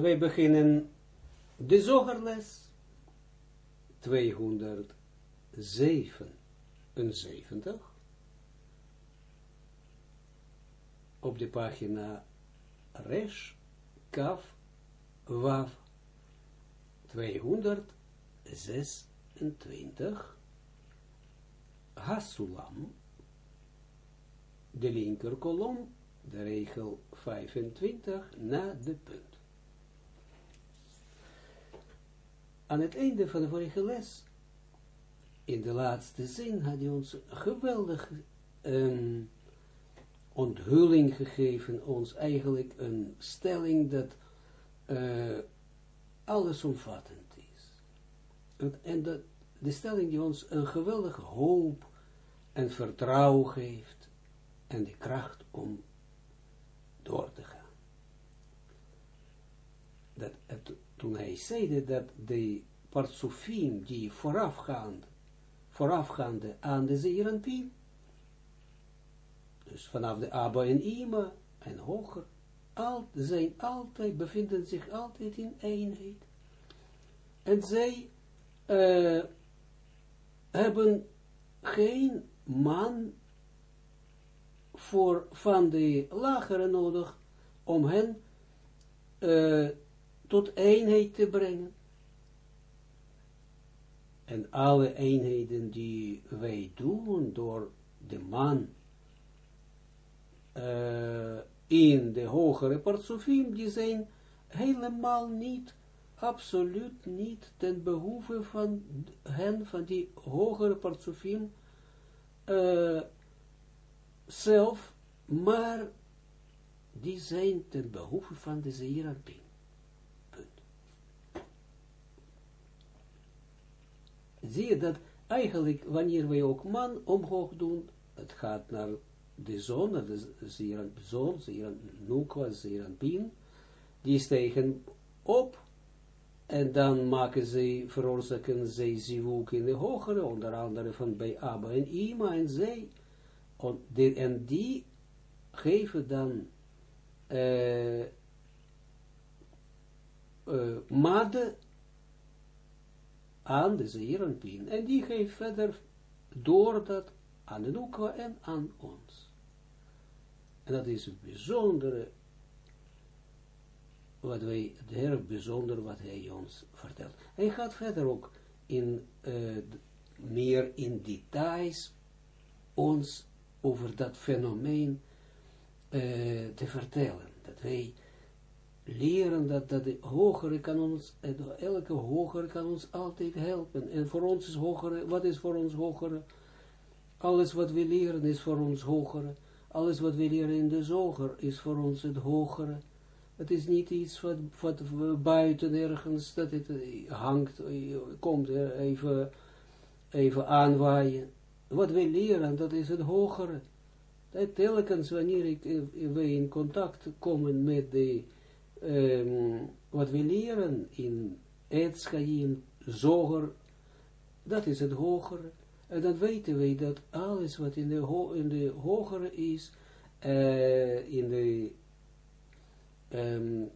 wij beginnen de zogerles 277 op de pagina Resh Kaf Wav 226 Hasulam de linker kolom de regel 25 na de punt. Aan het einde van de vorige les, in de laatste zin, had hij ons geweldig um, onthulling gegeven, ons eigenlijk een stelling dat uh, allesomvattend is. En, en dat, de stelling die ons een geweldige hoop en vertrouwen geeft en de kracht om door te gaan. Dat het, toen hij zei dat de partsofiem die voorafgaand, voorafgaande aan de zeeranpien, dus vanaf de Abba en Ima en hoger, al, zijn altijd, bevinden zich altijd in eenheid. En zij uh, hebben geen man voor van de lagere nodig om hen uh, tot eenheid te brengen. En alle eenheden die wij doen door de man uh, in de hogere partsofiem, die zijn helemaal niet, absoluut niet ten behoeve van hen, van die hogere partsofiem, uh, zelf, maar die zijn ten behoeve van de Zeeranpien. Punt. Zie je dat eigenlijk, wanneer wij ook man omhoog doen, het gaat naar de zon, naar de Zeeran, zon, Zeeran Nukwa, Zeeranpien, die stegen op, en dan maken ze, veroorzaken ze zivuk in de hogere, onder andere van bij Abba en Ima, en zij, en die geven dan uh, aan de Zeeranpien. En die geeft verder door dat aan de Nukwa en aan ons. En dat is een bijzondere, wat wij, het erg bijzonder wat hij ons vertelt. Hij gaat verder ook in, uh, meer in details ons over dat fenomeen uh, te vertellen. Dat wij leren dat, dat de hogere kan ons, elke hogere kan ons altijd helpen. En voor ons is hogere, wat is voor ons hogere? Alles wat we leren is voor ons hogere. Alles wat we leren in de zoger is voor ons het hogere. Het is niet iets wat, wat buiten ergens, dat het hangt, komt even, even aanwaaien wat wij leren, dat is het hogere. Dat telkens wanneer ik, eh, in contact komen met de, um, wat we leren in Etschaim, Zoger, dat is het hogere. En dan weten wij dat alles wat in de, in de hogere is, uh, in de, um,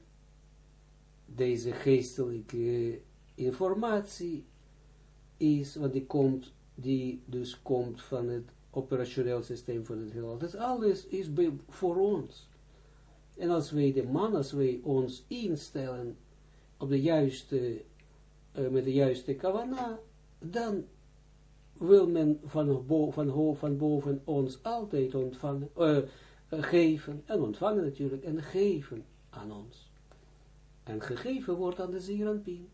deze geestelijke informatie is, want die komt die dus komt van het operationeel systeem van het heelal. Dat alles is voor ons. En als wij de man, als ons instellen op de juiste, uh, met de juiste kavana, dan wil men van, bo van, van boven ons altijd ontvangen, uh, geven, en ontvangen natuurlijk, en geven aan ons. En gegeven wordt aan de Zeranpien.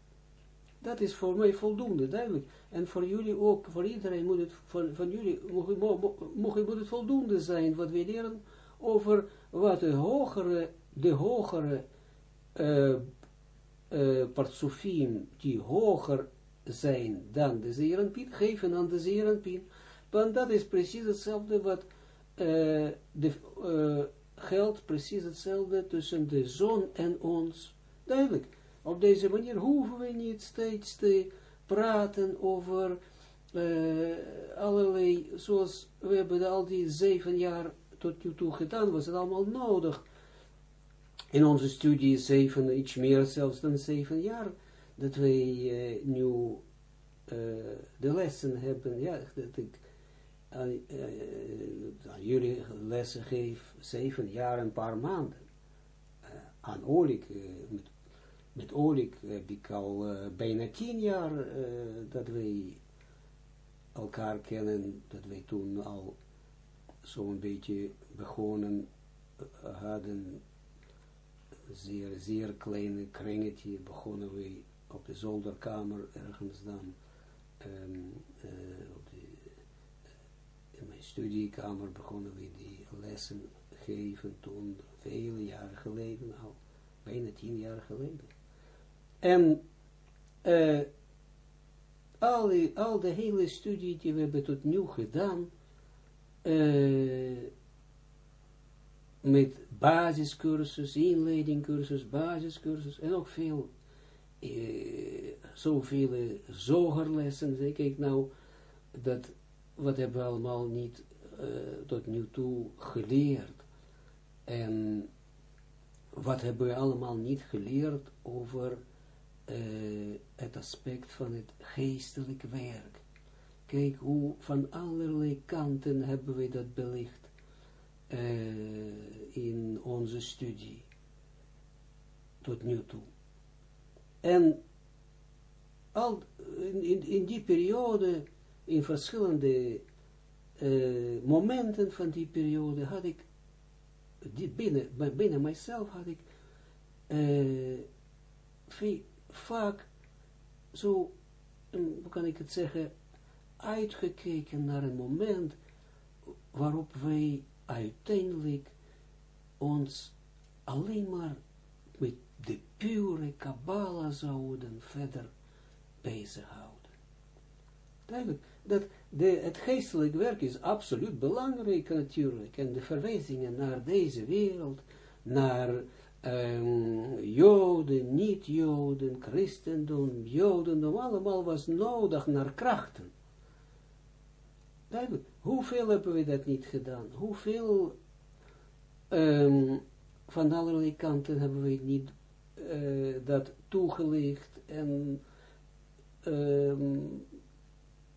Dat is voor mij voldoende, duidelijk. En voor jullie ook, voor iedereen moet het, van, van jullie, moet het voldoende zijn, wat we leren over wat de hogere, de hogere uh, uh, die hoger zijn dan de zeerenpien, geven aan de zeerenpien. Want dat is precies hetzelfde wat uh, geldt, precies hetzelfde tussen de zon en ons. Duidelijk. Op deze manier hoeven we niet steeds te praten over allerlei, zoals we hebben al die zeven jaar tot nu toe gedaan, was het allemaal nodig in onze studie zeven, iets meer zelfs dan zeven jaar, dat wij nu de lessen hebben, ja, dat ik aan, jullie lessen geef, zeven jaar en een paar maanden. aan Olik, met, met Olik heb ik al bijna tien jaar dat wij elkaar kennen, dat wij toen al zo'n beetje begonnen hadden, zeer, zeer kleine kringetje, begonnen we op de zolderkamer ergens dan, um, op de, in mijn studiekamer begonnen we die lessen geven toen, vele jaren geleden al, bijna tien jaar geleden. En al, die, al de hele studie die we hebben tot nu gedaan, uh, met basiscursus, inleidingcursus, basiscursus en ook veel, uh, zoveel zogerlessen. Kijk nou, dat, wat hebben we allemaal niet tot nu toe geleerd. En wat hebben we allemaal niet geleerd over het aspect van het geestelijk werk. Kijk hoe van allerlei kanten hebben we dat belicht uh, in onze studie tot nu toe. En al in, in, die periode, in verschillende uh, momenten van die periode, had ik, binnen, binnen mijzelf had ik uh, vaak zo, hoe kan ik het zeggen, uitgekeken naar een moment waarop wij uiteindelijk ons alleen maar met de pure Kabbalah zouden verder bezighouden. Duidelijk, dat de, het geestelijk werk is absoluut belangrijk natuurlijk, en de verwijzingen naar deze wereld, naar um, Joden, niet-Joden, Christendom, Jodendom, allemaal was nodig naar krachten. Duidelijk, hoeveel hebben we dat niet gedaan? Hoeveel um, van allerlei kanten hebben we niet uh, dat toegelicht en um,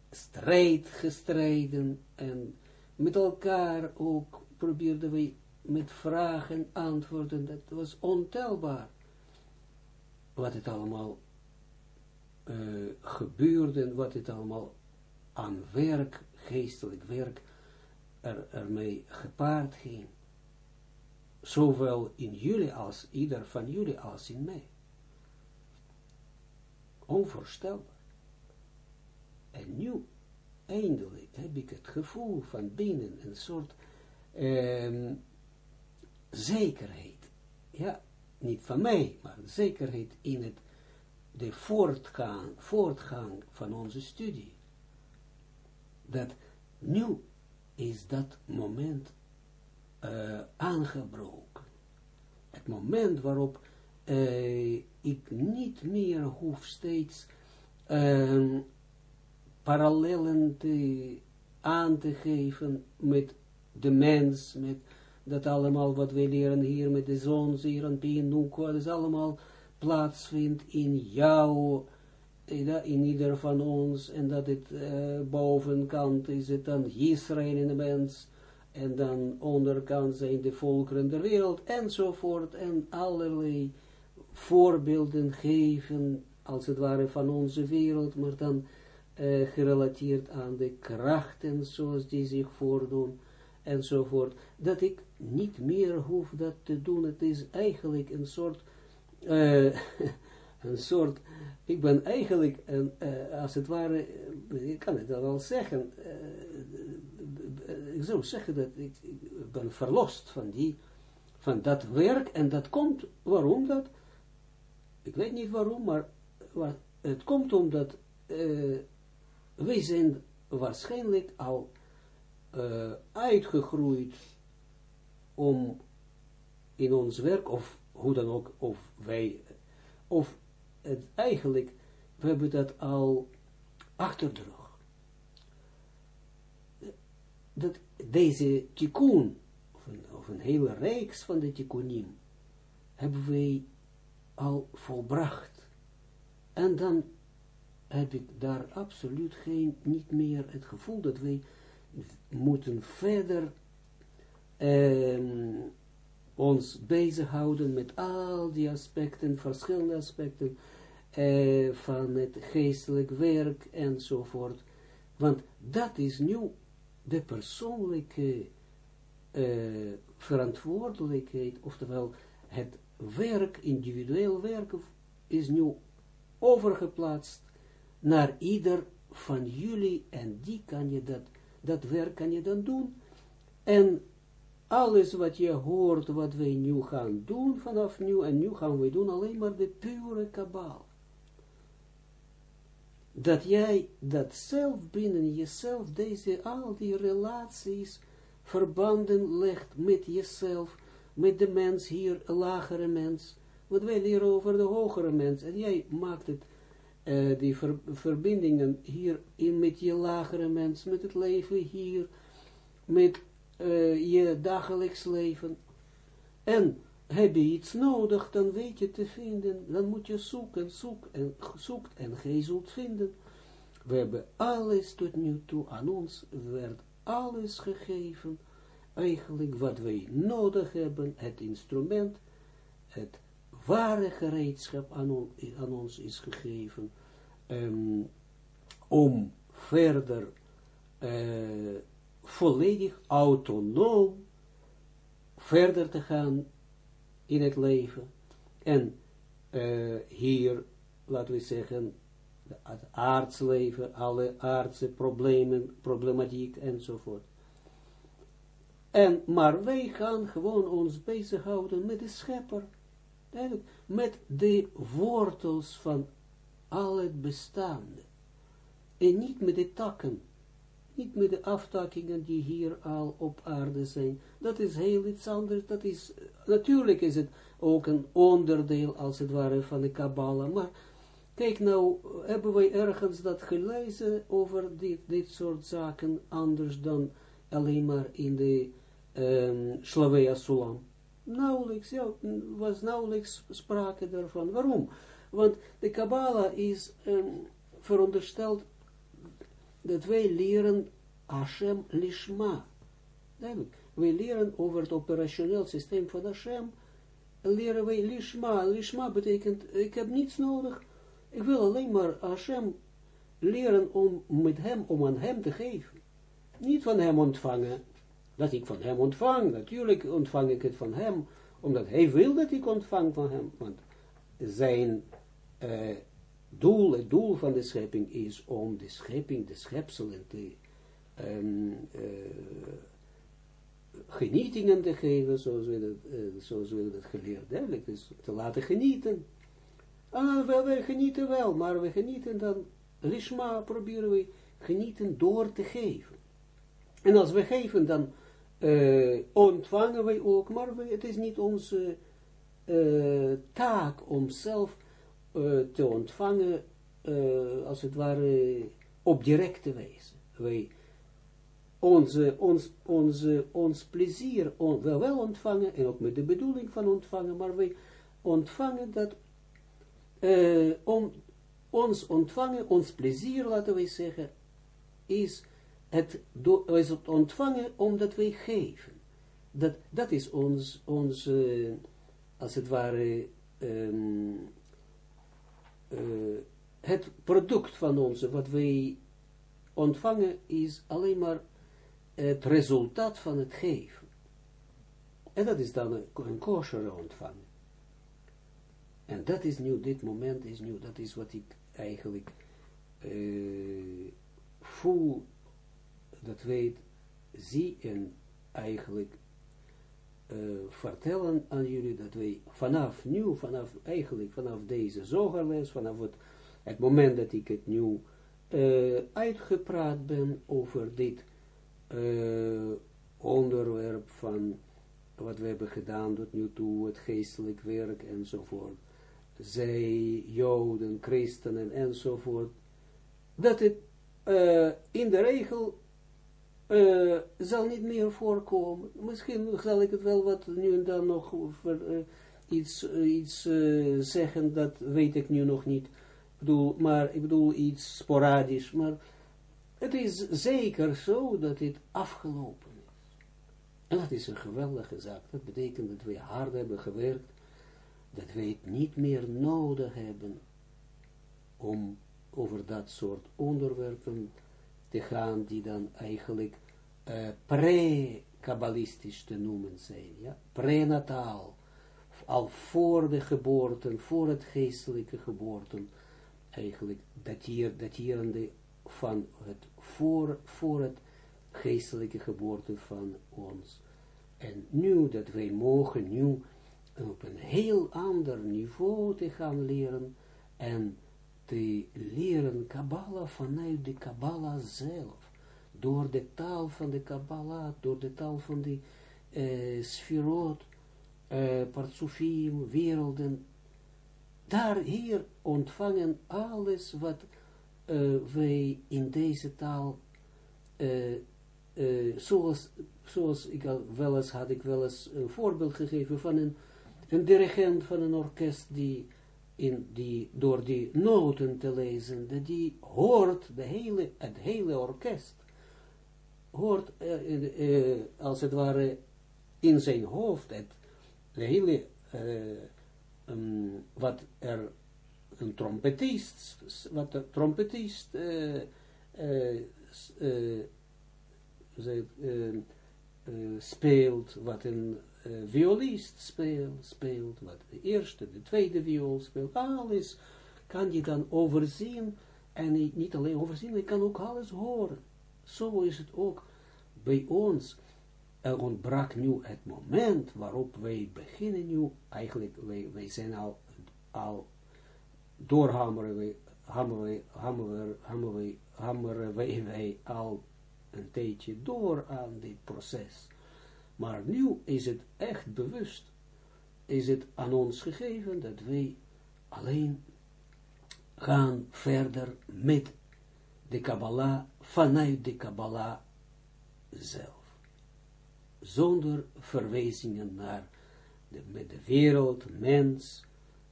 strijd gestreden en met elkaar ook probeerden we met vragen, antwoorden, dat was ontelbaar. Wat het allemaal uh, gebeurde, wat het allemaal aan werk, geestelijk werk, er, ermee gepaard ging. Zowel in jullie als ieder van jullie als in mij. Onvoorstelbaar. En nu, eindelijk, heb ik het gevoel van binnen, een soort um, zekerheid. Ja, niet van mij, maar zekerheid in het, de voortgang, voortgang van onze studie. Dat nu is dat moment uh, aangebroken. Het moment waarop uh, ik niet meer hoef steeds uh, parallellen te, aan te geven met de mens, met dat allemaal wat wij leren hier met de zon, Zeranpien, Nukwa, dat is allemaal plaatsvindt in jou, in ieder van ons, en dat het uh, bovenkant is het dan Israël in de mens, en dan onderkant zijn de volkeren der wereld, enzovoort, en allerlei voorbeelden geven, als het ware van onze wereld, maar dan uh, gerelateerd aan de krachten, zoals die zich voordoen, enzovoort, dat ik niet meer hoef dat te doen. Het is eigenlijk een soort, uh, een soort, ik ben eigenlijk, een, uh, als het ware, ik kan het wel zeggen, uh, ik zou zeggen dat ik, ik, ben verlost van die, van dat werk, en dat komt, waarom dat? Ik weet niet waarom, maar, het komt omdat wij zijn waarschijnlijk al uh, uitgegroeid om in ons werk, of hoe dan ook, of wij, of het eigenlijk, we hebben dat al achter de rug. Dat deze tikkun, of een, of een hele reeks van de tikkunim, hebben wij al volbracht. En dan heb ik daar absoluut geen, niet meer het gevoel dat wij moeten verder um, ons bezighouden met al die aspecten, verschillende aspecten uh, van het geestelijk werk enzovoort. Want dat is nu de persoonlijke uh, verantwoordelijkheid, oftewel het werk, individueel werk, is nu overgeplaatst naar ieder van jullie en die kan je dat, dat werk kan je dan doen. En alles wat je hoort, wat wij nu gaan doen vanaf nu, en nu gaan we doen alleen maar de pure kabbal. Dat jij dat zelf binnen jezelf, deze, al die relaties, verbanden legt met jezelf, met de mens hier, een lagere mens, wat wij leren over de hogere mens, en jij maakt het, uh, die ver, verbindingen hier in met je lagere mens, met het leven hier, met uh, je dagelijks leven. En heb je iets nodig, dan weet je te vinden, dan moet je zoeken, zoek en, zoekt en gij zult vinden. We hebben alles tot nu toe aan ons, werd alles gegeven, eigenlijk wat wij nodig hebben, het instrument, het ware gereedschap aan, aan ons is gegeven, um, om verder uh, volledig autonoom verder te gaan in het leven. En uh, hier, laten we zeggen, het aardsleven, alle aardse problemen, problematiek enzovoort. En, maar wij gaan gewoon ons bezighouden met de schepper, met de wortels van al het bestaande. En niet met de takken niet met de aftakkingen die hier al op aarde zijn. Dat is heel iets anders. Dat is, natuurlijk is het ook een onderdeel, als het ware, van de Kabbalah. Maar kijk nou, hebben wij ergens dat gelezen over dit, dit soort zaken, anders dan alleen maar in de um, Slavea Sulam. Nauwelijks, ja, was nauwelijks sprake daarvan. Waarom? Want de Kabbalah is um, verondersteld dat wij leren Hashem lishma. Wij leren over het operationeel systeem van Hashem, leren wij lishma. Lishma betekent, ik heb niets nodig, ik wil alleen maar Hashem leren om met hem, om aan hem te geven. Niet van hem ontvangen, dat ik van hem ontvang, natuurlijk ontvang ik het van hem, omdat hij wil dat ik ontvang van hem, want zijn uh, doel, het doel van de schepping is om de schepping, de schepselen te, um, uh, genietingen te geven, zoals we dat, uh, zoals we dat geleerd hebben, dus te laten genieten. Ah, wel, we genieten wel, maar we genieten dan, lishma proberen we genieten door te geven. En als we geven, dan uh, ontvangen wij ook, maar we, het is niet onze taak om zelf uh, te ontvangen, uh, als het ware, op directe wijze. Wij onze, ons, onze, ons plezier on, wel, wel ontvangen, en ook met de bedoeling van ontvangen, maar wij ontvangen dat, uh, om, ons ontvangen, ons plezier, laten wij zeggen, is het, do, is het ontvangen omdat wij geven. Dat, dat is ons, ons als het ware, um, uh, het product van ons, wat wij ontvangen, is alleen maar het resultaat van het geven. En dat is dan een, een kosher ontvangen. En dat is nu, dit moment is nu, dat is wat ik eigenlijk uh, voel, dat weet, zie en eigenlijk uh, vertellen aan jullie dat wij vanaf nu, vanaf eigenlijk vanaf deze zogerles, vanaf het, het moment dat ik het nu uh, uitgepraat ben over dit uh, onderwerp van wat we hebben gedaan tot nu toe, het geestelijk werk enzovoort. Zij, Joden, Christenen enzovoort. Dat het in de regel uh, zal niet meer voorkomen. Misschien zal ik het wel wat nu en dan nog ver, iets, iets zeggen, dat weet ik nu nog niet. Ik bedoel, maar ik bedoel iets sporadisch, maar het is zeker zo dat dit afgelopen is. En dat is een geweldige zaak. Dat betekent dat we hard hebben gewerkt, dat we het niet meer nodig hebben om over dat soort onderwerpen te gaan, die dan eigenlijk uh, pre-kabbalistisch te noemen zijn, ja, prenataal, al voor de geboorte, voor het geestelijke geboorte, eigenlijk datier, daterende van het voor, voor het geestelijke geboorte van ons. En nu dat wij mogen nu op een heel ander niveau te gaan leren en te leren Kabbalah vanuit de Kabbalah zelf. Door de taal van de Kabbalah, door de taal van de uh, sferot, uh, werelden. Daar hier ontvangen alles wat uh, wij in deze taal, zoals, zoals ik wel eens had ik wel eens een voorbeeld gegeven van een, een dirigent van een orkest die in die, door die noten te lezen, dat die hoort de hele, het hele orkest, hoort uh, uh, als het ware in zijn hoofd, het hele, uh, um, wat er een trompetist, wat de trompetist speelt, wat een uh, violist speelt, speelt, wat de eerste, de tweede viool speelt, alles kan je dan overzien, en niet alleen overzien, je kan ook alles horen. Zo is het ook bij ons. Er ontbrak nu het moment waarop wij beginnen nu, eigenlijk, wij, wij zijn al, al doorhameren wij, hameren wij, hameren, hameren wij, wij al een tijdje door aan dit proces. Maar nu is het echt bewust, is het aan ons gegeven dat wij alleen gaan verder met de Kabbalah, vanuit de Kabbalah zelf. Zonder verwijzingen naar de, wereld, mens,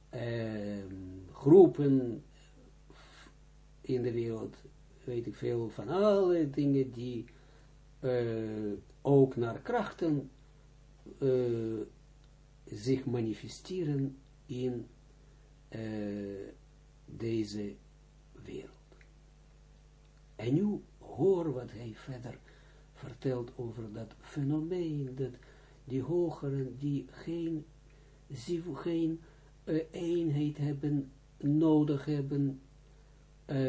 eh, groepen in de wereld, weet ik veel, van alle dingen die uh, ook naar krachten uh, zich manifesteren in uh, deze wereld. En nu hoor wat hij verder vertelt over dat fenomeen, dat die hogeren, die geen, geen uh, eenheid hebben, nodig hebben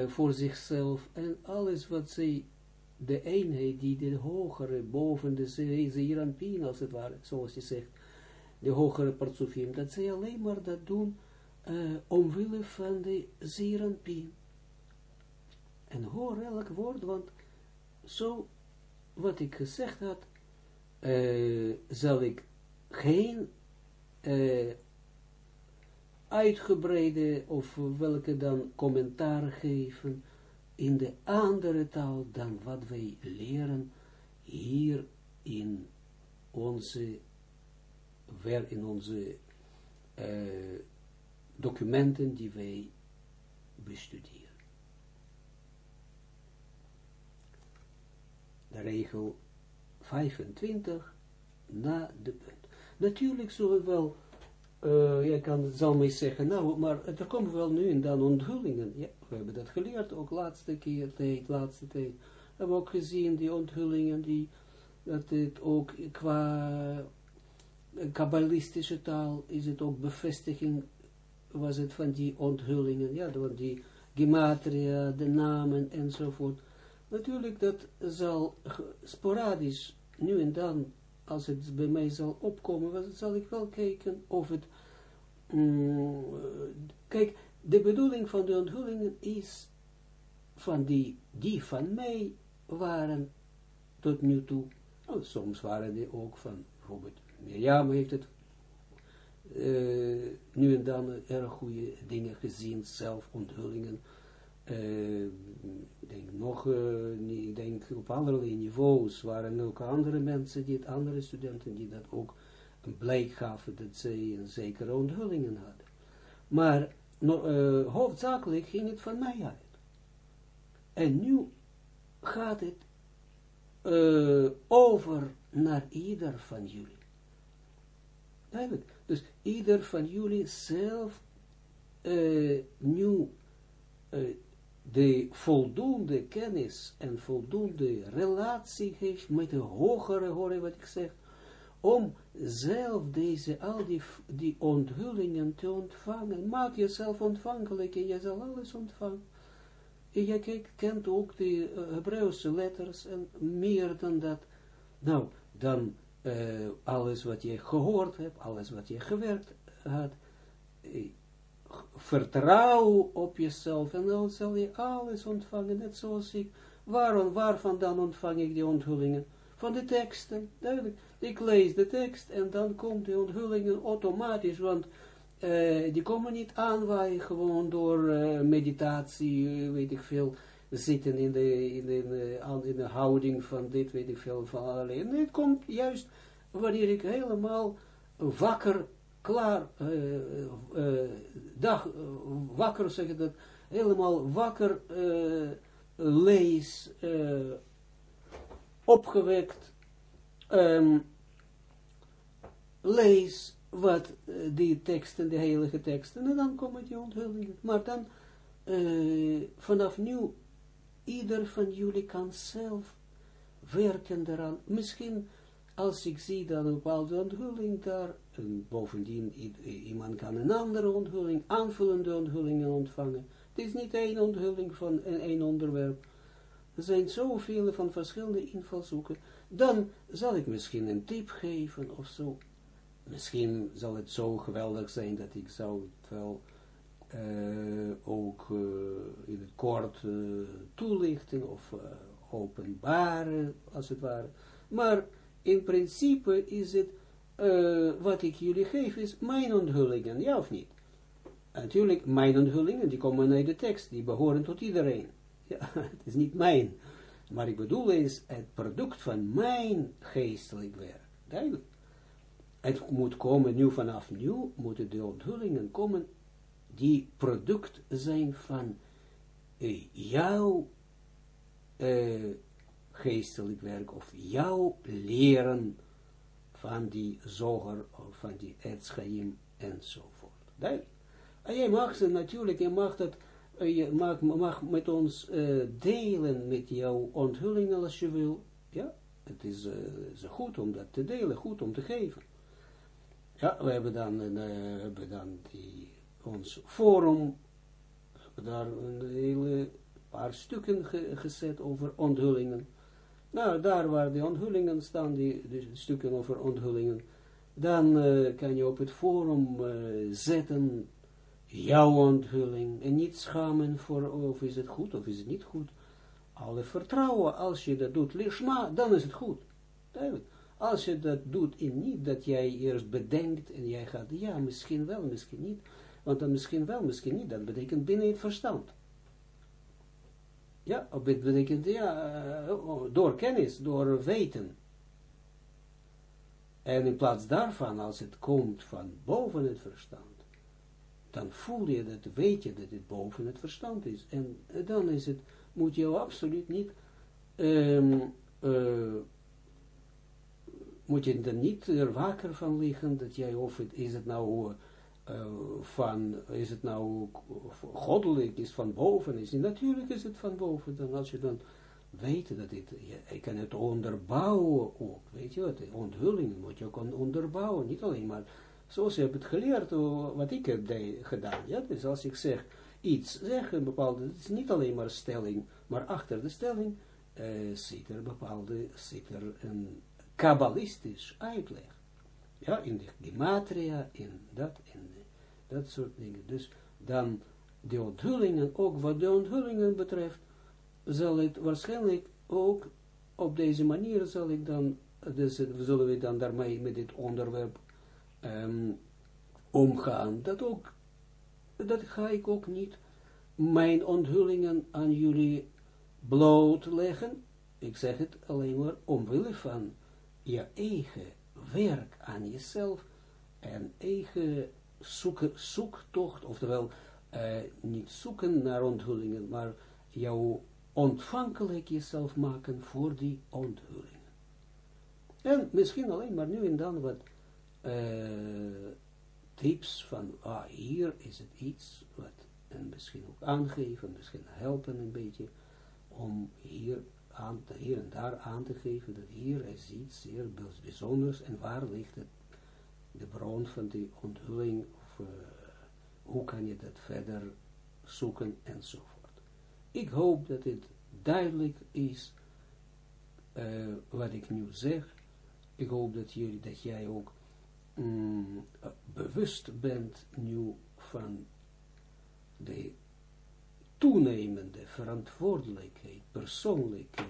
voor zichzelf, en alles wat zij de eenheid die de hogere, boven de Zeeranpien, als het ware, zoals je zegt, de hogere partsofim, dat zij alleen maar dat doen uh, omwille van de Zeeranpien. En hoor elk woord, want zo wat ik gezegd had, uh, zal ik geen uh, uitgebreide of welke dan commentaar geven, in de andere taal dan wat wij leren hier in onze, in onze uh, documenten die wij bestuderen. De regel 25 na de punt. Natuurlijk zullen we wel je kan, zal mij zeggen, nou, maar er komen wel nu en dan onthullingen. Ja, we hebben dat geleerd, ook laatste keer, tijd, laatste tijd. We hebben ook gezien, die onthullingen, die, dat het ook qua kabbalistische taal, is het ook bevestiging, was het van die onthullingen, ja, van die gematria, de namen enzovoort. Natuurlijk, dat zal sporadisch, nu en dan, als het bij mij zal opkomen, zal ik wel kijken of het, mm, kijk, de bedoeling van de onthullingen is, van die, die van mij waren tot nu toe, oh, soms waren die ook van, bijvoorbeeld, Mirjam heeft het uh, nu en dan erg goede dingen gezien, zelf onthullingen, uh, ik denk nog, uh, ik denk op allerlei niveaus waren ook andere mensen, die andere studenten die dat ook een blijk gaven dat zij een zekere onthullingen hadden. Maar uh, hoofdzakelijk ging het van mij uit. En nu gaat het uh, over naar ieder van jullie. Duidelijk. Dus ieder van jullie zelf uh, nu de voldoende kennis en voldoende relatie heeft met de hogere, hoor wat ik zeg, om zelf deze, al die, die onthullingen te ontvangen. Maak jezelf ontvankelijk en je zal alles ontvangen. En je kent ook de uh, Hebreeuwse letters en meer dan dat. Nou, dan uh, alles wat je gehoord hebt, alles wat je gewerkt had, uh, vertrouw op jezelf en dan zal je alles ontvangen, net zoals ik. Waarom, waarvan dan ontvang ik die onthullingen? Van de teksten, duidelijk. Ik lees de tekst en dan komt de onthullingen automatisch, want uh, die komen niet aanwaaien gewoon door uh, meditatie, uh, weet ik veel, zitten in de, in, de, in de houding van dit, weet ik veel, van alleen. Het komt juist wanneer ik helemaal wakker, klaar, dag, wakker zeg ik dat, helemaal wakker lees, opgewekt, um, lees wat uh, die teksten, de heilige teksten, en dan komen die onthullingen. Maar dan, uh, vanaf nu, ieder van jullie kan zelf werken eraan. Misschien, als ik zie dat een bepaalde onthulling daar, en bovendien, iemand kan een andere onthulling, aanvullende onthullingen ontvangen. Het is niet één onthulling van één onderwerp. Er zijn zoveel van verschillende invalshoeken. Dan zal ik misschien een tip geven of zo. Misschien zal het zo geweldig zijn dat ik zou het wel uh, ook uh, in het kort uh, toelichten of openbaren, als het ware. Maar in principe is het, wat ik jullie geef, is mijn onthullingen, ja of niet? Natuurlijk, mijn onthullingen, die komen uit de tekst, die behoren tot iedereen. Ja, het is niet mijn. Maar ik bedoel is het product van mijn geestelijk werk. Duidelijk. Het moet komen nu vanaf nu, moeten de onthullingen komen die product zijn van uh, jouw uh, geestelijk werk of jouw leren van die zoger of van die etschaim enzovoort. Duidelijk. En jij mag ze natuurlijk, je mag dat uh, je mag, mag met ons delen met jouw onthullingen als je wil. Ja, het is, is goed om dat te delen, goed om te geven. Ja, we hebben dan, hebben dan die, ons forum, hebben daar een hele paar stukken ge, gezet over onthullingen. Nou, daar waar de onthullingen staan, die, stukken over onthullingen, dan kan je op het forum zetten jouw onthulling en niet schamen voor of is het goed of is het niet goed. Alle vertrouwen, als je dat doet, lishma, dan is het goed. Duidelijk. Als je dat doet in niet, dat jij eerst bedenkt en jij gaat, ja, misschien wel, misschien niet, want dan misschien wel, misschien niet, dat betekent binnen het verstand. Ja, dat betekent, ja, eh, oh, door kennis, door weten. En in plaats daarvan, als het komt van boven het verstand, dan voel je dat, weet je dat het boven het verstand is. En dan is het, moet je absoluut niet, um, uh, moet je er niet er wakker van liggen, dat jij, of het, is het nou uh, van, is het nou goddelijk, is van boven, is het, natuurlijk is het van boven, dan als je dan weet dat dit, je, kan het onderbouwen ook, weet je wat, onthullingen moet je ook onderbouwen, niet alleen maar zoals je hebt geleerd, wat ik heb gedaan. Ja? Dus als ik zeg iets, zeg een bepaalde, het is niet alleen maar stelling, maar achter de stelling uh, zit er bepaalde, zit er een kabbalistisch uitleg. Ja, in de gematria, in dat, in dat soort dingen. Dus dan de onthullingen, ook wat de onthullingen betreft, zal het waarschijnlijk ook op deze manier zal ik dan, dus zullen we dan daarmee met dit onderwerp um, omgaan. Dat ook, dat ga ik ook niet mijn onthullingen aan jullie blootleggen. Ik zeg het alleen maar omwille van je eigen werk aan jezelf en eigen zoektocht, oftewel uh, niet zoeken naar onthullingen, maar jouw ontvankelijk jezelf maken voor die onthullingen. En misschien alleen maar nu en dan wat uh, tips van, ah, hier is het iets, wat, en misschien ook aangeven, misschien helpen een beetje, om hier, aan hier en daar aan te geven, dat hier is iets zeer bijzonders, en waar ligt het, de bron van die onthulling, of uh, hoe kan je dat verder zoeken, enzovoort. Ik hoop dat het duidelijk is, uh, wat ik nu zeg, ik hoop dat, jullie, dat jij ook mm, bewust bent nu van de toenemende verantwoordelijkheid, persoonlijke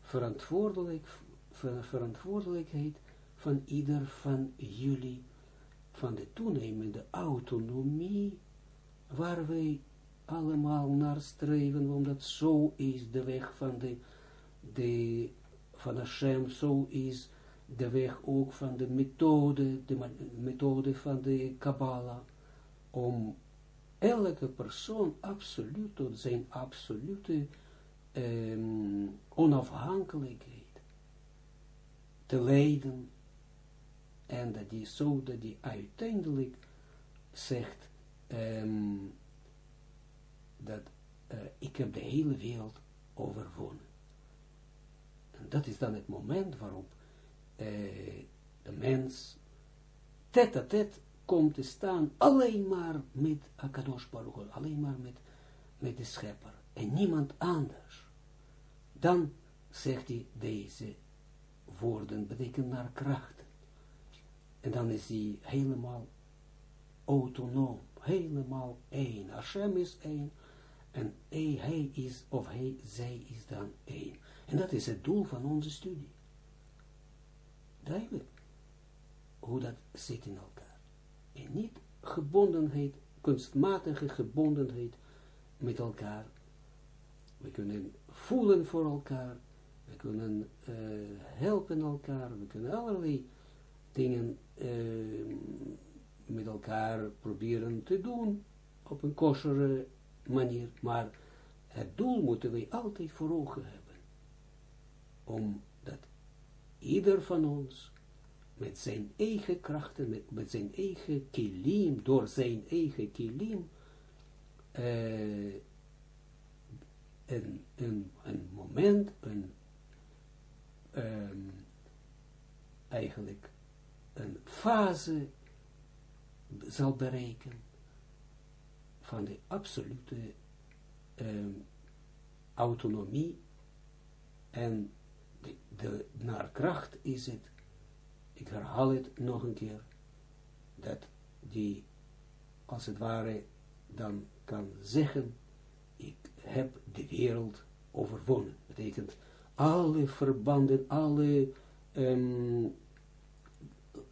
verantwoordelijk, verantwoordelijkheid van ieder van jullie, van de toenemende autonomie, waar wij allemaal naar streven, omdat zo is de weg van de, de van Hashem, zo is de weg ook van de methode, de methode van de Kabbalah, om elke persoon absoluut tot zijn absolute um, onafhankelijkheid te leiden en dat die zo dat die uiteindelijk zegt um, dat uh, ik heb de hele wereld overwonnen. En dat is dan het moment waarop uh, de mens tet à tet komt te staan alleen maar met Akadosh Baruch alleen maar met, met de schepper en niemand anders. Dan zegt hij deze woorden, betekent naar krachten. En dan is hij helemaal autonoom, helemaal één. Hashem is één en hij is, of hij, zij is dan één. En dat is het doel van onze studie. Duidelijk. Hoe dat zit in elkaar. En niet gebondenheid, kunstmatige gebondenheid met elkaar. We kunnen voelen voor elkaar. We kunnen uh, helpen elkaar. We kunnen allerlei dingen uh, met elkaar proberen te doen. Op een kosheren manier. Maar het doel moeten we altijd voor ogen hebben. Omdat ieder van ons met zijn eigen krachten, met, met zijn eigen kilim, door zijn eigen kilim, uh, een, een, een moment, een, um, eigenlijk een fase zal bereiken van de absolute um, autonomie en de, de, naar kracht is het ik herhaal het nog een keer, dat die, als het ware, dan kan zeggen, ik heb de wereld overwonnen. Betekent, alle verbanden, alle um,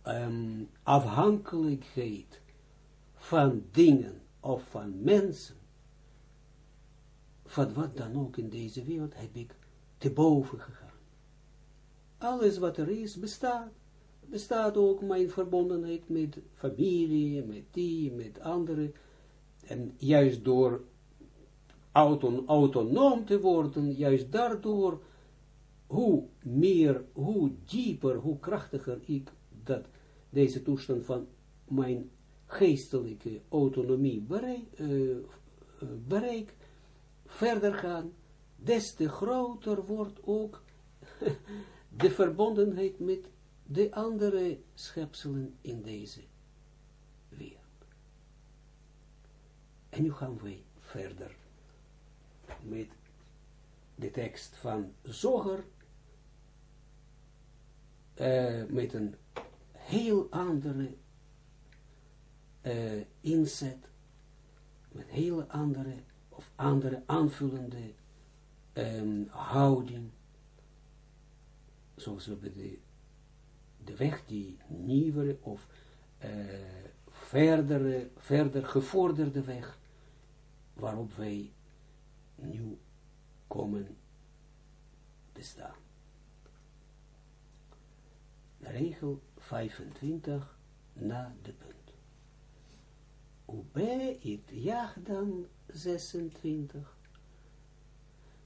um, afhankelijkheid van dingen of van mensen, van wat dan ook in deze wereld, heb ik te boven gegaan. Alles wat er is, bestaat bestaat ook mijn verbondenheid met familie, met die, met anderen. En juist door auton autonoom te worden, juist daardoor, hoe meer, hoe dieper, hoe krachtiger ik dat, deze toestand van mijn geestelijke autonomie bereik, uh, bereik verder gaan, des te groter wordt ook de verbondenheid met de andere schepselen in deze wereld. En nu gaan we verder met de tekst van Zoger, uh, met een heel andere uh, inzet, met hele andere of andere aanvullende um, houding, zoals we bij de de weg die nieuwere of uh, verdere, verder gevorderde weg, waarop wij nu komen te staan. Regel 25 na de punt. Ube it dan 26.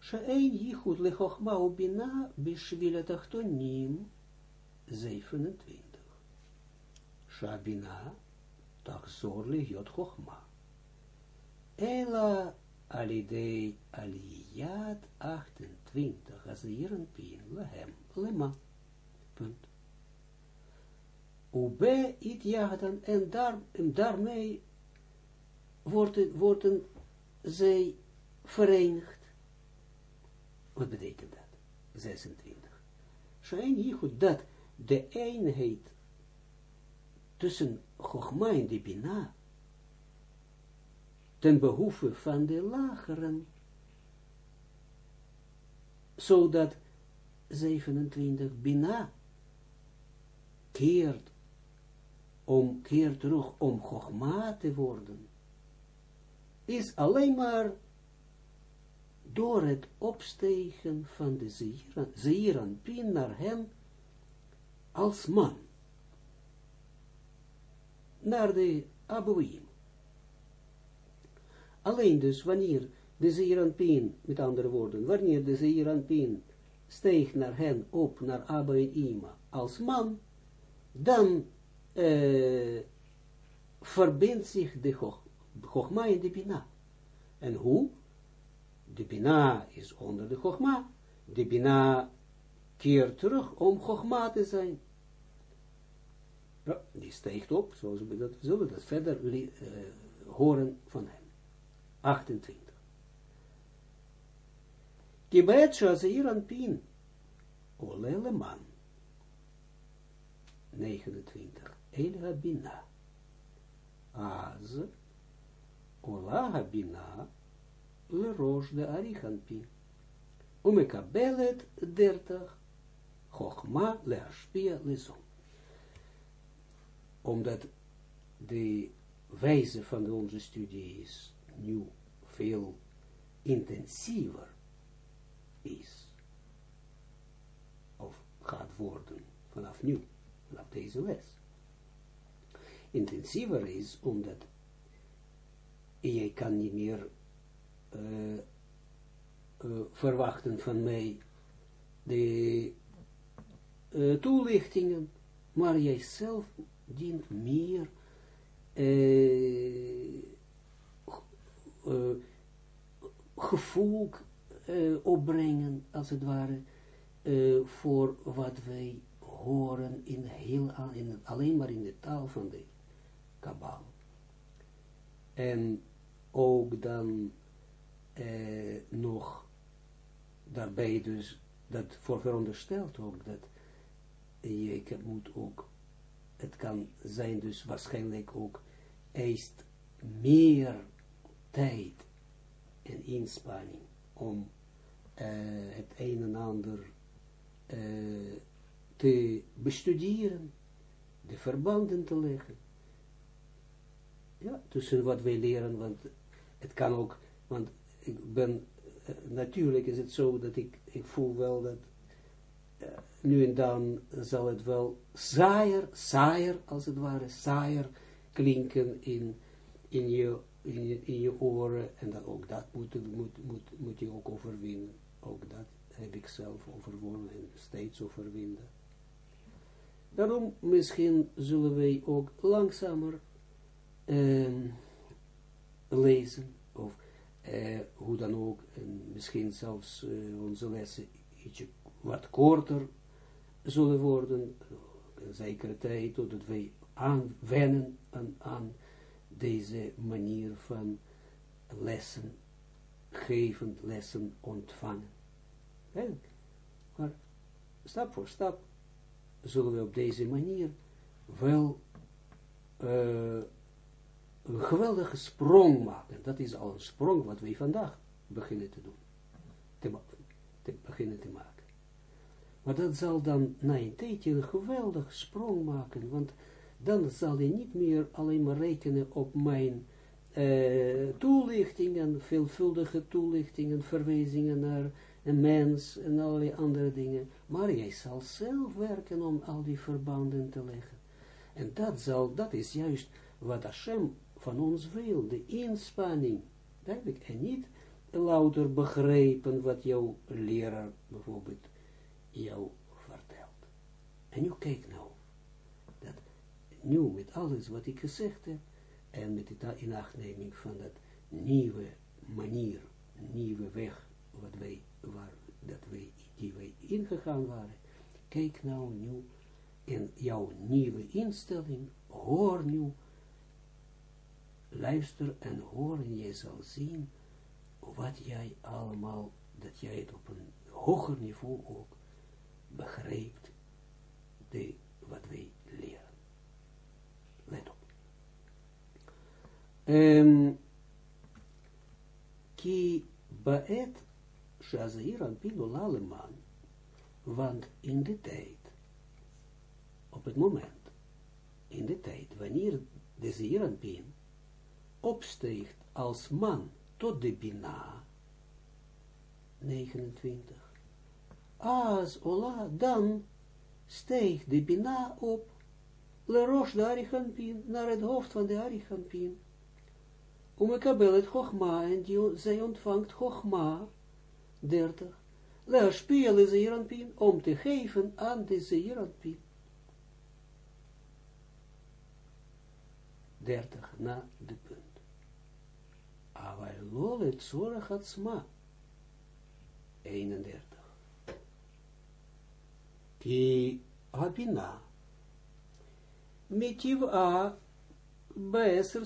She'ein yichud lechochma ubina bishvil atachtonim 27. Shabina tachzor lehiot chochma. Ela alidei aliyat 28. As hier een pin lehem lema. Punt. Ube it jagen en, en daarmee worden, worden zij verenigd. Wat betekent dat? 26. Schijn hier goed dat de eenheid tussen Chogma en de Bina ten behoeve van de lageren, zodat 27 Bina keert om, keert terug om Chogma te worden, is alleen maar door het opstegen van de Zeeran Pin naar hem als man. Naar de Abuim. Alleen dus wanneer de Zeeran Pin, met andere woorden, wanneer de Zeeran Pin steeg naar hen op, naar Abba en Ima, als man, dan uh, verbindt zich de Chogma en de Bina. En hoe? De Bina is onder de Chogma. De Bina keert terug om Chogma te zijn. Ja, die steekt op, zoals we dat zullen dat verder uh, horen van hem. 28. Kibet Shazir an Pin. Olele man. 29. Elha Bina. Az Ola Bina le roos de Arichanpi. Umekabelet dertig Chochma le Ashpia le zon. Omdat de wijze van onze studie is nu veel intensiever is. Of gaat worden vanaf nu, vanaf deze les. Intensiever is omdat je kan niet meer uh, verwachten van mij de uh, toelichtingen, maar jij zelf dient meer gevoel opbrengen, als het ware, voor wat wij horen in heel, in, alleen maar in de taal van de Kabal. En ook dan nog daarbij dus, dat voor veronderstelt ook, dat je moet ook, het kan zijn dus waarschijnlijk ook, eist meer tijd en inspanning om uh, het een en ander uh, te bestuderen, de verbanden te leggen. Ja, tussen wat wij leren, want het kan ook, want ik ben, uh, natuurlijk is het zo dat ik, ik voel wel dat nu en dan zal het wel saaier, saaier als het ware, saaier klinken in, in, je, in, je, oren en dat, ook dat moet, moet, moet, moet je ook overwinnen. Ook dat heb ik zelf overwonnen en steeds overwinnen. Daarom misschien zullen wij ook langzamer uh, lezen of uh, hoe dan ook, en misschien zelfs uh, onze lessen ietsje wat korter zullen worden, een zekere tijd, totdat wij aanwennen aan, aan deze manier van lessen geven, lessen ontvangen. Maar stap voor stap zullen we op deze manier wel uh, een geweldige sprong maken. Dat is al een sprong wat wij vandaag beginnen te doen. Te, te beginnen te maken. Maar dat zal dan na een tijdje een geweldige sprong maken, want dan zal je niet meer alleen maar rekenen op mijn uh, toelichtingen, veelvuldige toelichtingen, verwijzingen naar een mens en allerlei andere dingen, maar jij zal zelf werken om al die verbanden te leggen. En dat zal, dat is juist wat Hashem van ons wil, de inspanning, en niet louter begrepen wat jouw leraar bijvoorbeeld jou vertelt. En nu kijk nou, dat nu met alles wat ik gezegd heb, en met de inachtneming van dat nieuwe manier, nieuwe weg, wat wij, waar, dat wij, die wij ingegaan waren, kijk nou nu in jouw nieuwe instelling, hoor nu, luister en hoor en je zal zien wat jij allemaal, dat jij het op een hoger niveau ook begrijpt, de, wat wij leren. Let op. Um, ki baet shazir an pilo laleman, want in de tijd, op het moment, in de tijd, wanneer de Zeeranpien opsteegt als man tot de Bina, 29, As Ola, dan steeg de Bina op, le rosh de Arichampin, naar het hoofd van de Arichampin, om ik het Chogma, en die, zij ontvangt Chogma, 30, le spelen Zeeranpin, om te geven aan de Zeeranpin. 30 na de punt. Aber lole tzorach atzma. 31. Ki abina. Mitiv a beser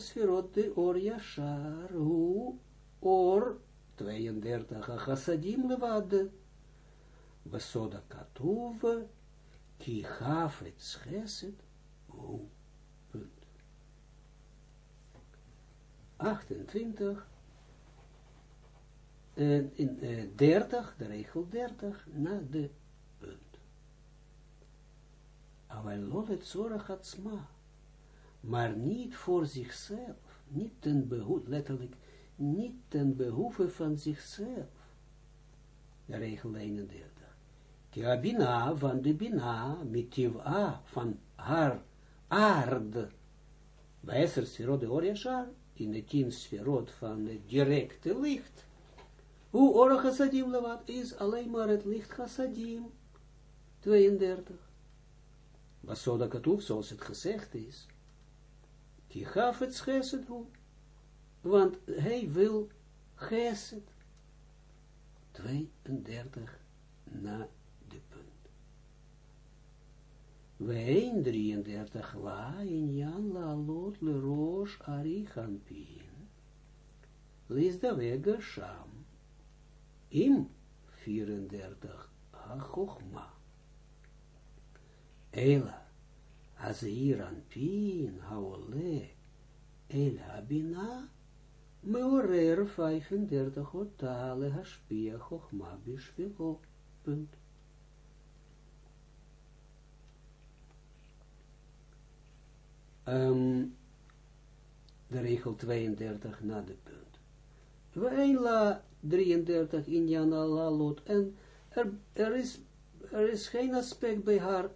or yashar hu or 32 chassadim levad. Besoda katuv ki hafetz chesed hu. 28 en in uh, 30, de regel 30, na de. Maar niet voor zichzelf, niet ten behoeve, letterlijk, niet ten behoeve van zichzelf. De regel 31. Ki bina van de bina, mitiva van haar aarde, bij Esser Sirode Oriashar, in de tien sferot van het directe licht. Hoe ora chassadim levat is alleen maar het licht chassadim. 32. Basoda katoef, zoals het gezegd is. Die gaf het chesed hoe. Want hij wil chesed. 32 na de punt. Wijn 33 la in Jan la lot le roos arichampin. Lees de wege sham. Im 34 ha-chochma. Ela, azir anpin haole, el habina, meorer 35 otale haspia chochma bishvilo. Punt. um, de regel 32 na de punt. Weila 33 in Jana Lalot. En er, er, is, er is geen aspect bij haar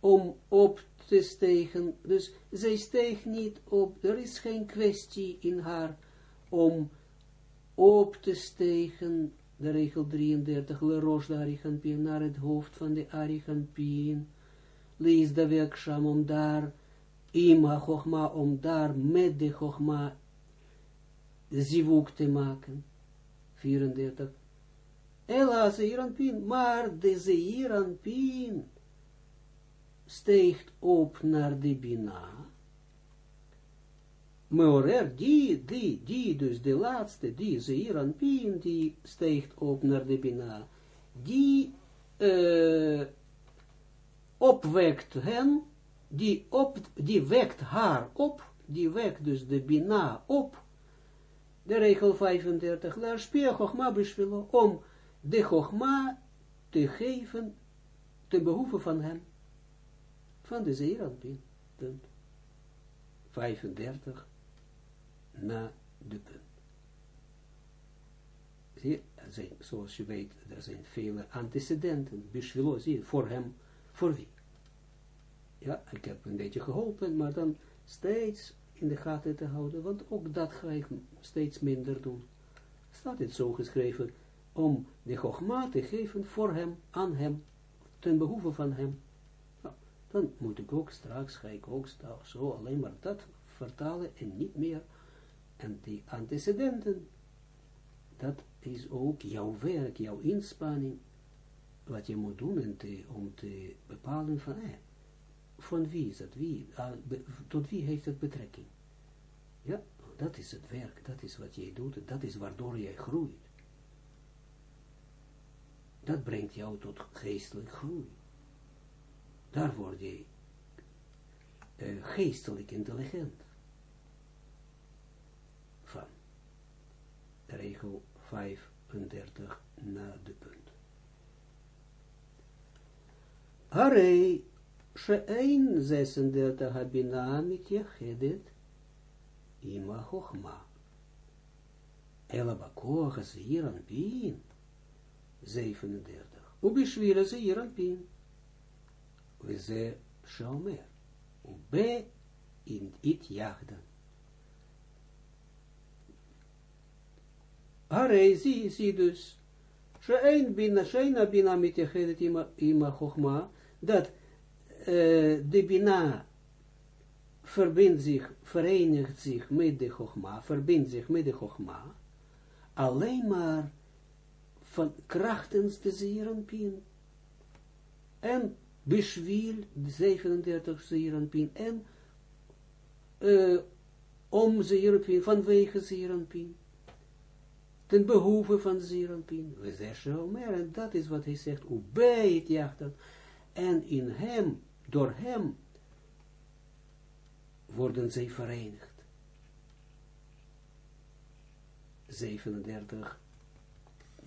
om op te stegen. Dus zij steeg niet op. Er is geen kwestie in haar om op te stegen. De regel 33, Le Roche de Arichampien, naar het hoofd van de Arichampien. Lees de werkzaam om daar im ha om daar met de chogma zivuk te maken. 34. Ela pin, maar de pin steegt op naar de bina. Meorer, die, die, die, dus de laatste, die pin, die steegt op naar de bina, die uh, opwekt hen, die, op, die wekt haar op, die wekt dus de bina op, de regel 35, laat speel Chogma beschwillen, om de Chogma te geven, te behoeven van hem, van de Zeeranpin, punt. 35, na de punt. Zie, zijn, zoals je weet, er zijn vele antecedenten, beschwillen, zie voor hem, voor wie? Ja, ik heb een beetje geholpen, maar dan steeds in de gaten te houden, want ook dat ga ik steeds minder doen. Staat het zo geschreven, om de gogma te geven voor hem, aan hem, ten behoeve van hem. Nou, dan moet ik ook straks, ga ik ook straks zo alleen maar dat vertalen en niet meer. En die antecedenten, dat is ook jouw werk, jouw inspanning, wat je moet doen om te bepalen van, eh, van wie is het, wie, uh, tot wie heeft het betrekking. Ja, dat is het werk, dat is wat jij doet, dat is waardoor jij groeit. Dat brengt jou tot geestelijk groei. Daar word je uh, geestelijk intelligent. Van regel 35 na de punt. Harei, she'ein 36 habina mityachedet ima chochma. Ela bakoach zeir. 37. Ubishvila zeir an pin. Weze shomer. Ube in it jachdan. Harei, zie, zie dus. She'ein bina, she'ein bina mityachedet ima, chochma. Dat uh, de bina verbindt zich, verenigt zich met de Chogma, verbindt zich met de Chogma, alleen maar van krachtens de Zeeranpien. En beschwil, 37 Zeeranpien, en uh, om Zeeranpien, vanwege Zeeranpien. Ten behoeve van Zeeranpien. We zeggen meer, en dat is wat hij zegt, bij het jachten. En in hem, door hem, worden zij verenigd. 37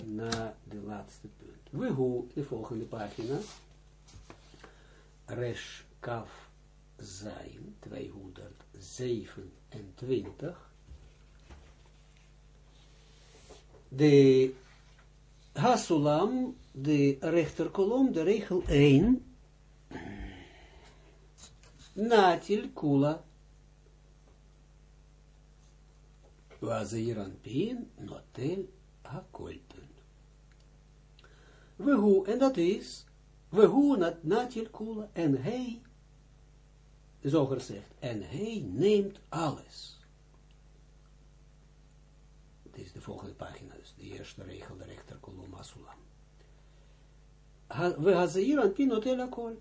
na de laatste punt. We hoe de volgende pagina. Resh Kaf zijn 227. De Hasulam, de rechterkolom, de regel 1. Natil Kula Wazeeranpien notel hakolpunt. We hoe, en dat is, wehu nat natil kula, en hij, zo zegt en hij neemt alles. Het is de volgende pagina, dus de eerste regel, de rechter kolom asulam. We gaan hier aan pin hotel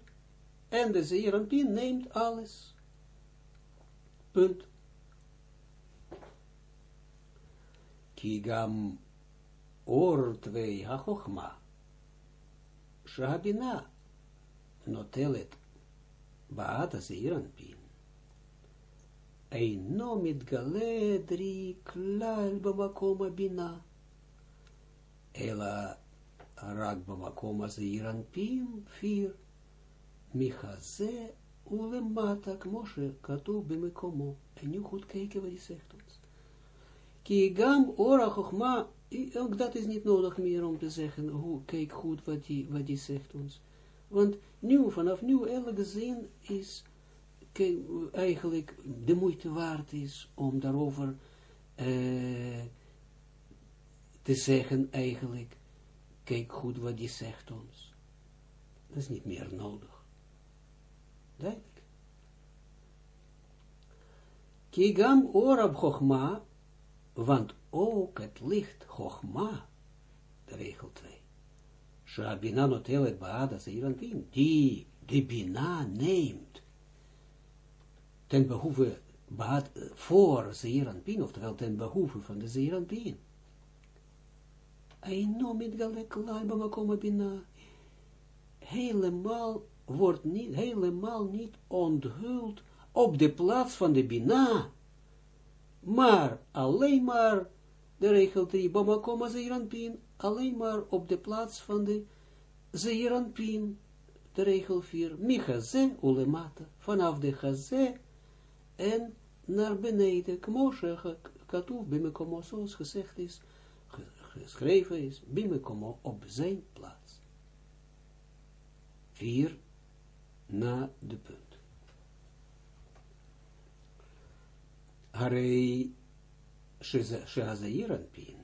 en de hier aan pin neemt alles. Punt. Kigam or twee ha שהבינה נוטלת בעד הזעיר אנפין, אינו מתגלה דרי כלל במקום הבינה, אלא רק במקום הזעיר אנפין, פיר, מחזה ולמטה, כמו שכתוב במקומו. En nu goed kijken wat hij zegt ons. ook dat is niet nodig meer om te zeggen, hoe, kijk goed wat die, wat die zegt ons. Want nu, vanaf nu, elke zin is eigenlijk de moeite waard is om daarover uh, te zeggen eigenlijk, kijk goed wat die zegt ons. Dat is niet meer nodig. Duidelijk. Kigam orab chokma, want ook het licht Chogma, de regel 2, Shabina notelet baada zeiranpin, die de Bina neemt, ten behoeve baad, voor zeiranpin, oftewel ten behoeve van de zeiranpin. Eino met galek laibama koma Bina, helemaal wordt niet, helemaal niet onthuld op de plaats van de Bina, maar alleen maar de regel 3, Boma koma alleen maar op de plaats van de Zeeranpien, de regel 4, Michaze ulemata, vanaf de Chaze en naar beneden, Kmoshe Katoef, Bimekomo, zoals gezegd is, geschreven is, Bimekomo, op zijn plaats. 4, na de punt. Harei Shehazair Pin.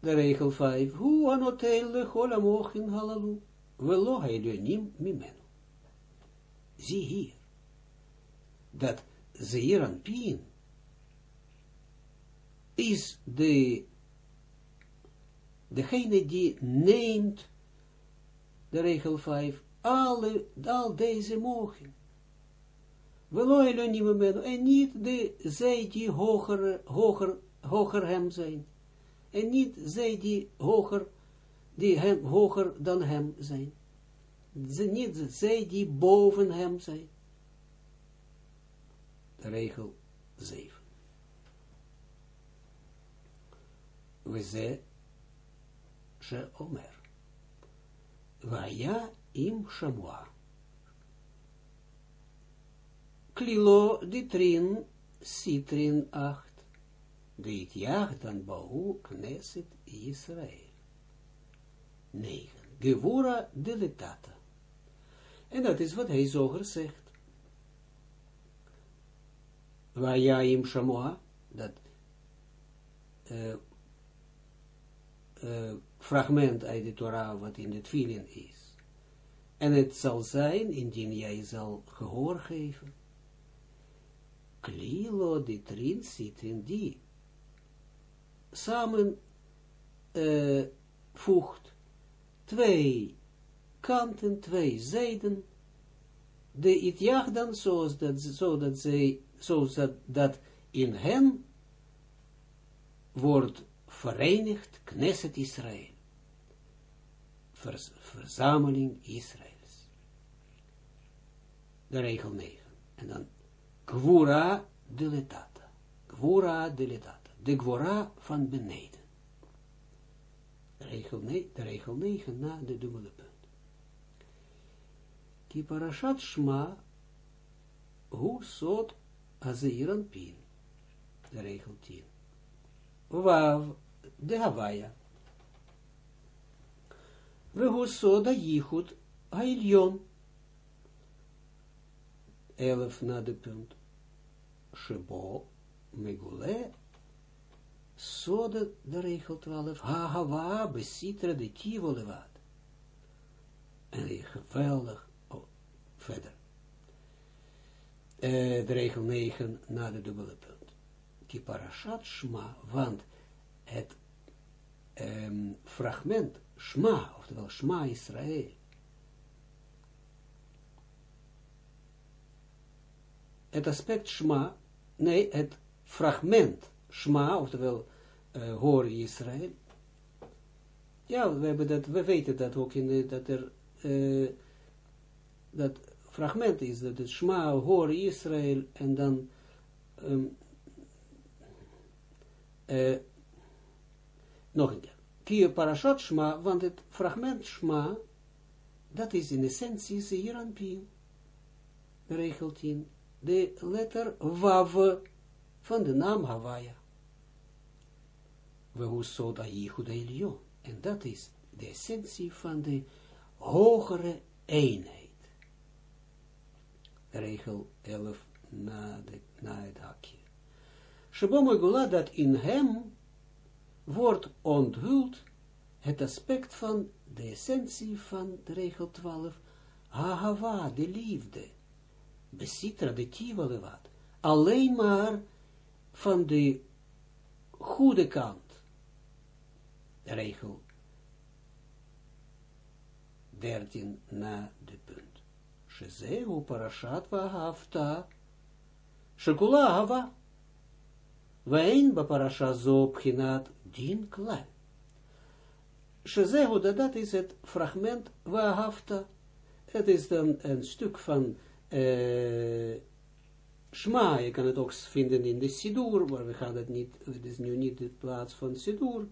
De regel 5. Hu anotel lechol amochin halalu. Velo hailionim mimenu. Zie hier. Dat Pin is de degene die neemt de regel 5 alle, al deze mogen. En niet de zij die hoger, hoger, hoger hem zijn. En niet zij die hoger, die hem, hoger dan hem zijn. Niet zij die boven hem zijn. Regel 7. We ze, ze omer. Vaya im shamua. Klilo ditrin sitrin acht. Dit jacht dan bau kneset Israël. 9. Gewora deletata. En dat is wat hij zoger zegt. Vaya im shamua. Dat uh, uh, fragment uit de Torah wat in het Filin is. En het zal zijn, indien jij zal gehoor geven, klilo die trin zit in die, samen uh, voegt twee kanten, twee zijden, de itjach dan, zoals dat, zodat zij, zoals dat, in hen wordt verenigd Knesset Israël. Verzameling Israëls. De regel 9. En dan Gwora deletata. Gwora deletata. De Gwora van beneden. De regel, de regel 9 na de dubbele punt. Ki parashat Shma hu sot azeiran pin. De regel 10. Wav de Hawaia. We soda yichud hailion. Elf na de punt. Shebo megule. Soda de regel 12. Ha hawa besitra de tivo levad. En geweldig. Oh, verder. De regel 9 na de dubbele punt. Ki parashat shma, want het um, fragment Shma, oftewel Shma Israël, het aspect Shma, nee, het fragment Shma, oftewel uh, hoor Israël, ja, we, hebben dat, we weten dat ook in dat er, uh, dat fragment is, dat het Shma, hoor Israël, en dan um, uh, nog een keer. Kier parashot Shma, want het fragment Shma, dat is in essentie Zeeran Pin. Regel 10. De letter Wav van de naam Hawaia. We hoesot Ayichud Elion. En dat is de essentie van de hogere eenheid. Regel 11 na, de, na het hakje. Shebo dat in hem wordt onthuld het aspect van de essentie van regel 12, Ahava, de liefde, besitra de tivalewat, alleen maar van de goede kant, regel 13 na de punt. Shezehu parashat vahavta, shekula hava, Wein parasha zo pchinat din klal. Shezehu, dat is het fragment Wahafta. Het is dan een stuk van Shma. Je kan het ook vinden in de Sidur, maar we gaan het niet, het is nu niet de plaats van Sidur,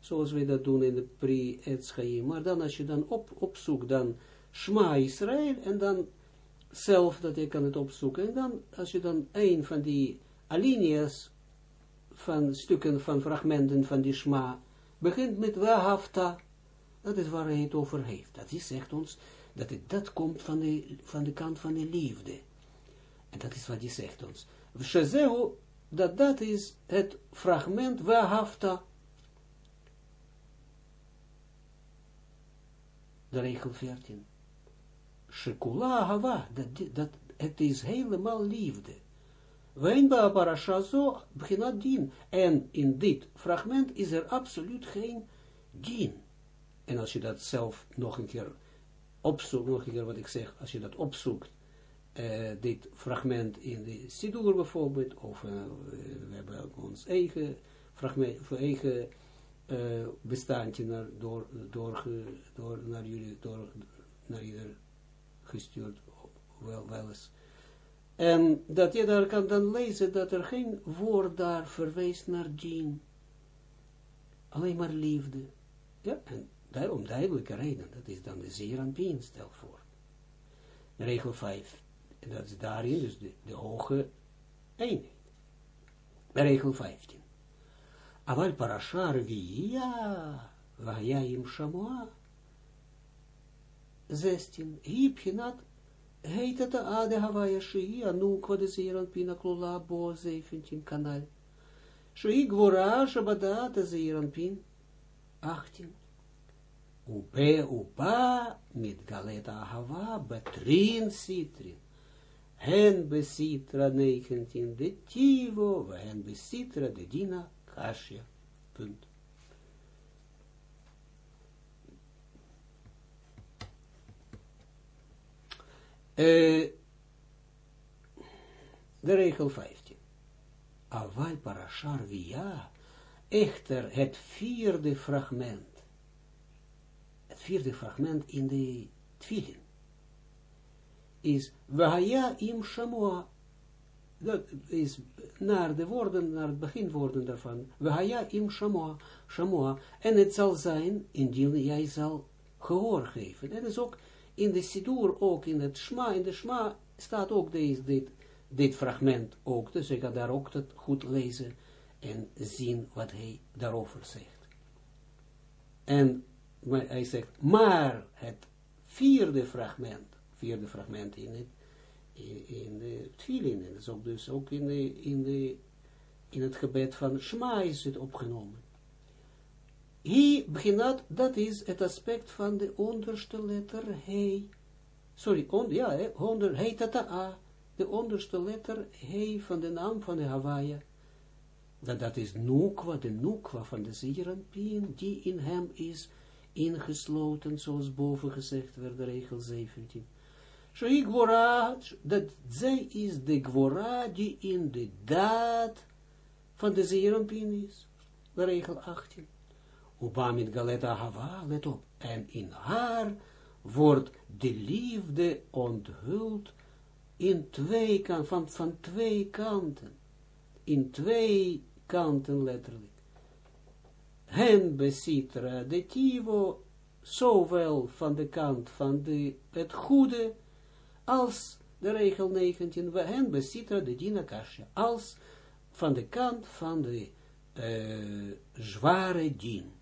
zoals we dat doen in de pre-Etschaim. Maar dan als je dan op, opzoekt, dan Shma Israël, en dan zelf dat je kan het opzoeken. En dan, als je dan een van die alinea's van stukken, van fragmenten van die Shma, begint met Wahafta. Dat is waar hij het over heeft. Dat is, zegt ons, dat dat komt van de, van de kant van de liefde. En dat is wat hij zegt ons. Shezehu, dat dat is het fragment hafta. De regel 14. Shekula hava, dat, dat, het is helemaal liefde. Wijnba parasha zo, beginat dien. En in dit fragment is er absoluut geen dien. En als je dat zelf nog een keer opzoekt, nog een keer wat ik zeg, als je dat opzoekt, uh, dit fragment in de Sidur bijvoorbeeld, of uh, we hebben ook ons eigen fragment, voor eigen uh, bestandje naar, door, door, door, naar jullie, door, naar ieder gestuurd, wel, wel eens. En dat je daar kan dan lezen dat er geen woord daar verwijst naar dien. Alleen maar liefde. Ja, en daarom duidelijke reden, dat is dan de zeer pien, stel voor. Regel 5. En dat is daarin, dus de, de hoge eenheid. Regel 15. Aval parashar via, vaya im shamua. 16. Hipchinat heet het de Hawaii Shii, anu kwa de zeeran pina klula bo 17 kanal. Shii gwora shabada de pin 18. Ube uba mit galeta hava betrin sitrin. Hen besitra 19 de tivo, hen besitra de dina kashia. Punt. Uh, de regel 15. Aval parashar via, echter het vierde fragment, vierde fragment in de Tfilin, is Vahaya im Shamua. Dat is naar de woorden, naar het beginwoorden daarvan. Vahaya im Shamua. Shamua. En het zal zijn, indien jij zal gehoor geven. Dat is ook in de Sidur, ook in het Shma, in de Shma staat ook deze, dit, dit fragment ook. Dus ik ga daar ook het goed lezen en zien wat hij daarover zegt. En hij zegt, maar het vierde fragment, vierde fragment in het, in, de Tfilin, en dus ook, dus ook in, de, in, de, in het gebed van Shema is het opgenomen. Hier begint dat is het aspect van de onderste letter he. Sorry, ja, he, onder, he tata a, de onderste letter he van de naam van de Hawaii. Dat, dat is Nukwa, de Nukwa van de Zeeranpien, die in hem is ingesloten, zoals boven gezegd werd, de regel 17. Shei Gwora, dat zij is de Gwora die in de daad van de Zeeranpien is, regel 18. Uba galeta hava, let op, en in haar wordt de liefde onthuld in twee kanten, van, van twee kanten, in twee kanten letterlijk. Hen besitra de tivo, zowel van de kant van de, het goede, als de regel 19, we hen besitra de dinakasje, als van de kant van de uh, zware dien.